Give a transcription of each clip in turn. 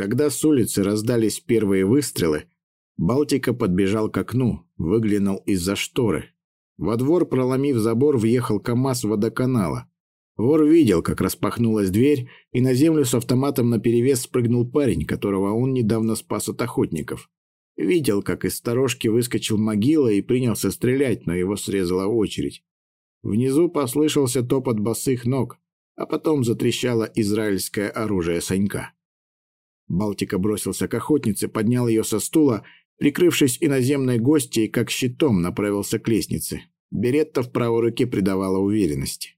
Когда с улицы раздались первые выстрелы, Балтика подбежал к окну, выглянул из-за шторы. Во двор, проломив забор, въехал КамАЗ водоканала. Вор видел, как распахнулась дверь, и на землю с автоматом наперевес спрыгнул парень, которого он недавно спас от охотников. Видел, как из сторожки выскочил могила и принялся стрелять, но его срезала очередь. Внизу послышался топот босых ног, а потом затрещало израильское оружие Санька. Балтика бросился к охотнице, поднял ее со стула, прикрывшись иноземной гостьей, как щитом направился к лестнице. Беретта в правой руке придавала уверенности.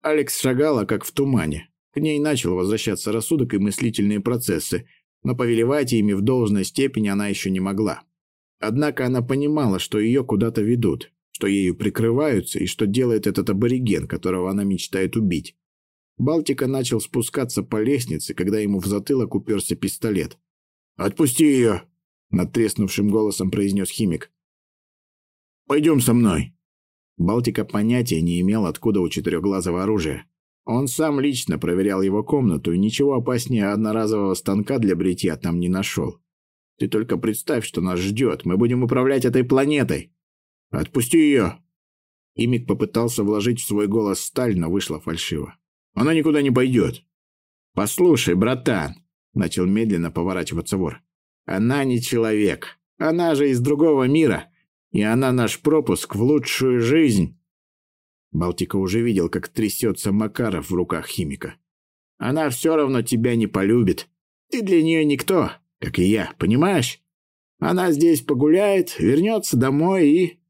Алекс шагала, как в тумане. К ней начал возвращаться рассудок и мыслительные процессы, но повелевать ими в должной степени она еще не могла. Однако она понимала, что ее куда-то ведут, что ею прикрываются и что делает этот абориген, которого она мечтает убить. Балтика начал спускаться по лестнице, когда ему в затылок уперся пистолет. «Отпусти ее!» — надтреснувшим голосом произнес химик. «Пойдем со мной!» Балтика понятия не имел, откуда у четырехглазого оружия. Он сам лично проверял его комнату и ничего опаснее одноразового станка для бритья там не нашел. Ты только представь, что нас ждет. Мы будем управлять этой планетой. Отпусти ее!» Химик попытался вложить в свой голос сталь, но вышло фальшиво. Она никуда не пойдет. Послушай, братан, начал медленно поворачиваться вор. Она не человек. Она же из другого мира. И она наш пропуск в лучшую жизнь. Балтика уже видел, как трясется Макаров в руках химика. Она все равно тебя не полюбит. Ты для нее никто, как и я, понимаешь? Она здесь погуляет, вернется домой и...